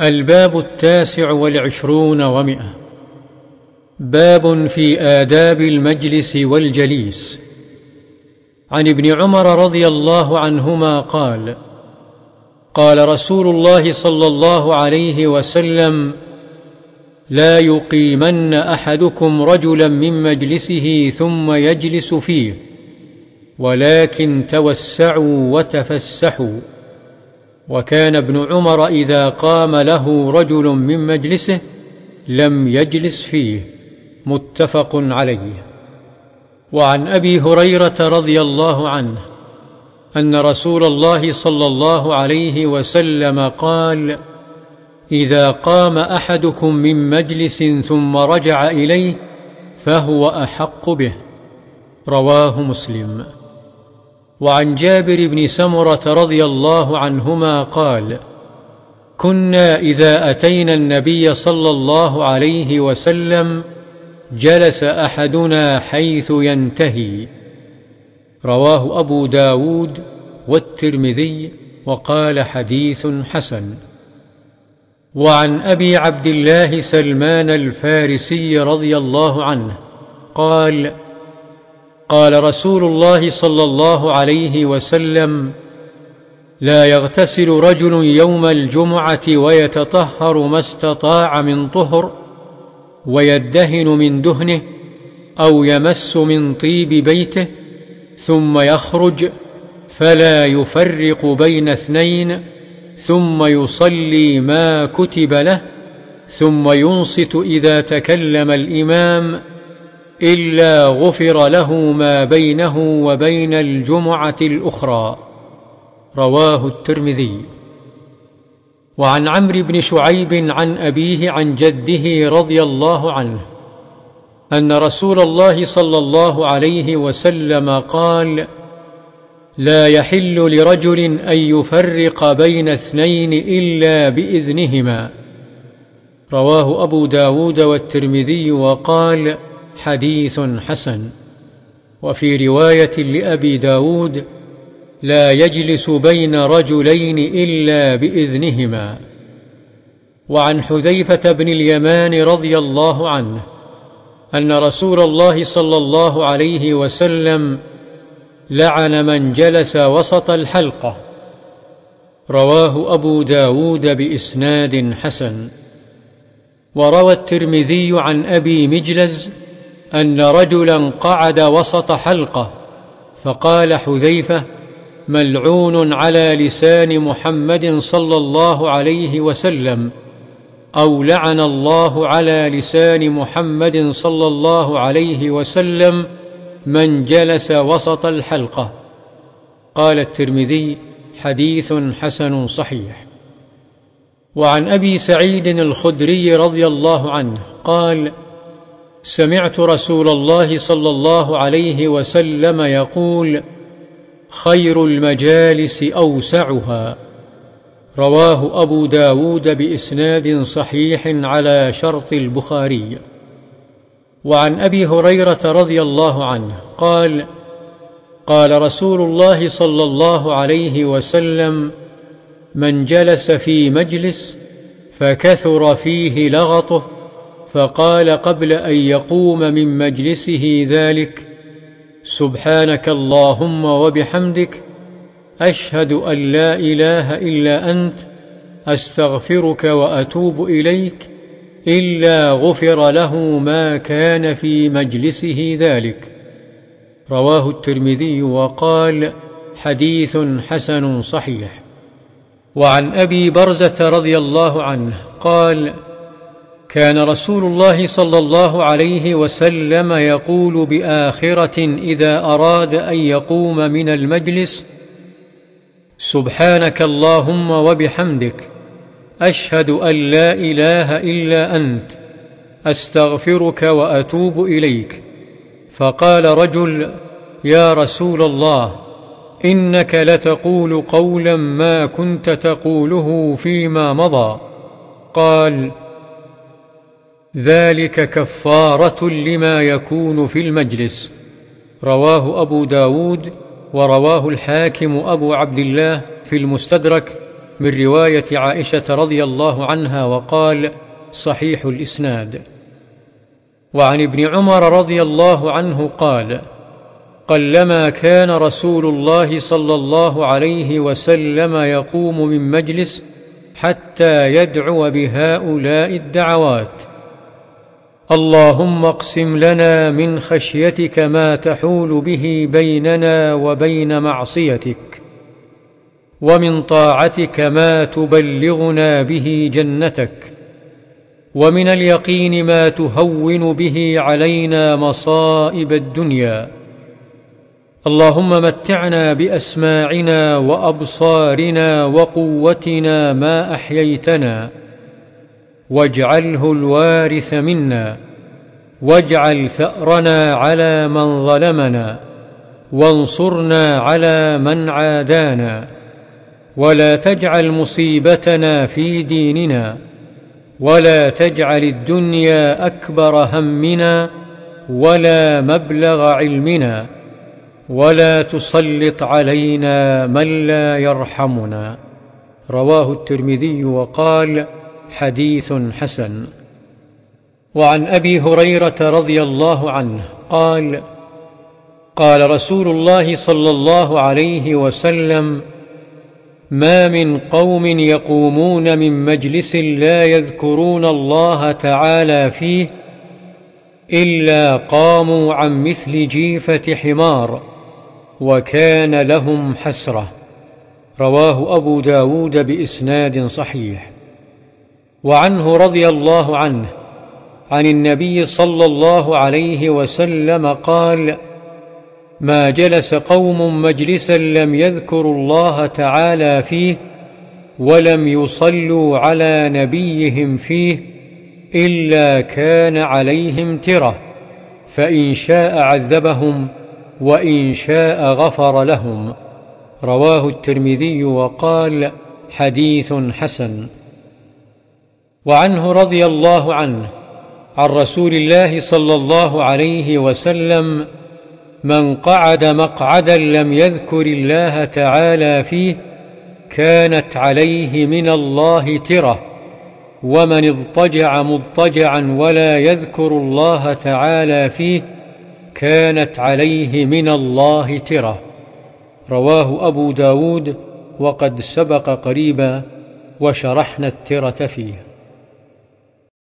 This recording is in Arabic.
الباب التاسع والعشرون ومئة. باب في آداب المجلس والجليس. عن ابن عمر رضي الله عنهما قال قال رسول الله صلى الله عليه وسلم لا يقيمن أحدكم رجلا من مجلسه ثم يجلس فيه ولكن توسعوا وتفسحوا. وكان ابن عمر إذا قام له رجل من مجلسه لم يجلس فيه. متفق عليه. وعن أبي هريرة رضي الله عنه أن رسول الله صلى الله عليه وسلم قال إذا قام أحدكم من مجلس ثم رجع إليه فهو أحق به. رواه مسلم. وعن جابر بن سمرة رضي الله عنهما قال كنا إذا أتينا النبي صلى الله عليه وسلم جلس أحدنا حيث ينتهي. رواه أبو داود والترمذي وقال حديث حسن. وعن أبي عبد الله سلمان الفارسي رضي الله عنه قال قال رسول الله صلى الله عليه وسلم لا يغتسل رجل يوم الجمعة ويتطهر ما استطاع من طهر ويدهن من دهنه أو يمس من طيب بيته ثم يخرج فلا يفرق بين اثنين ثم يصلي ما كتب له ثم ينصت إذا تكلم الإمام إلا غفر له ما بينه وبين الجمعة الأخرى. رواه الترمذي. وعن عمرو بن شعيب عن أبيه عن جده رضي الله عنه أن رسول الله صلى الله عليه وسلم قال لا يحل لرجل أن يفرق بين اثنين إلا بإذنهما رواه أبو داود والترمذي وقال حديث حسن. وفي رواية لأبي داود لا يجلس بين رجلين إلا بإذنهما. وعن حذيفة بن اليمان رضي الله عنه أن رسول الله صلى الله عليه وسلم لعن من جلس وسط الحلقة. رواه أبو داود بإسناد حسن. وروى الترمذي عن أبي مجلز أن رجلا قعد وسط حلقة فقال حذيفة ملعون على لسان محمد صلى الله عليه وسلم أو لعن الله على لسان محمد صلى الله عليه وسلم من جلس وسط الحلقة. قال الترمذي حديث حسن صحيح. وعن أبي سعيد الخدري رضي الله عنه قال سمعت رسول الله صلى الله عليه وسلم يقول خير المجالس أوسعها. رواه أبو داود بإسناد صحيح على شرط البخاري. وعن أبي هريرة رضي الله عنه قال قال رسول الله صلى الله عليه وسلم من جلس في مجلس فكثر فيه لغطه فقال قبل أن يقوم من مجلسه ذلك سبحانك اللهم وبحمدك أشهد أن لا إله إلا أنت أستغفرك وأتوب إليك إلا غفر له ما كان في مجلسه ذلك. رواه الترمذي وقال حديث حسن صحيح. وعن أبي برزة رضي الله عنه قال كان رسول الله صلى الله عليه وسلم يقول بآخرة إذا أراد أن يقوم من المجلس سبحانك اللهم وبحمدك أشهد أن لا إله إلا أنت أستغفرك وأتوب إليك. فقال رجل يا رسول الله إنك لتقول قولا ما كنت تقوله فيما مضى. قال ذلك كفارة لما يكون في المجلس. رواه أبو داود ورواه الحاكم أبو عبد الله في المستدرك من رواية عائشة رضي الله عنها وقال صحيح الإسناد وعن ابن عمر رضي الله عنه قال قلما كان رسول الله صلى الله عليه وسلم يقوم من مجلس حتى يدعو بهؤلاء الدعوات اللهم اقسم لنا من خشيتك ما تحول به بيننا وبين معصيتك ومن طاعتك ما تبلغنا به جنتك ومن اليقين ما تهون به علينا مصائب الدنيا. اللهم متعنا بأسماعنا وأبصارنا وقوتنا ما أحييتنا. واجعله الوارث منا واجعل ثأرنا على من ظلمنا وانصرنا على من عادانا ولا تجعل مصيبتنا في ديننا ولا تجعل الدنيا أكبر همنا ولا مبلغ علمنا ولا تسلط علينا من لا يرحمنا. رواه الترمذي وقال حديث حسن. وعن أبي هريرة رضي الله عنه قال قال رسول الله صلى الله عليه وسلم ما من قوم يقومون من مجلس لا يذكرون الله تعالى فيه إلا قاموا عن مثل جيفة حمار وكان لهم حسرة. رواه أبو داود بإسناد صحيح. وعنه رضي الله عنه عن النبي صلى الله عليه وسلم قال ما جلس قوم مجلسا لم يذكروا الله تعالى فيه ولم يصلوا على نبيهم فيه إلا كان عليهم ترة فإن شاء عذبهم وإن شاء غفر لهم. رواه الترمذي وقال حديث حسن. وعنه رضي الله عنه عن رسول الله صلى الله عليه وسلم من قعد مقعدا لم يذكر الله تعالى فيه كانت عليه من الله ترة ومن اضطجع مضطجعا ولا يذكر الله تعالى فيه كانت عليه من الله ترة. رواه أبو داود وقد سبق قريبا وشرحنا الترة فيه.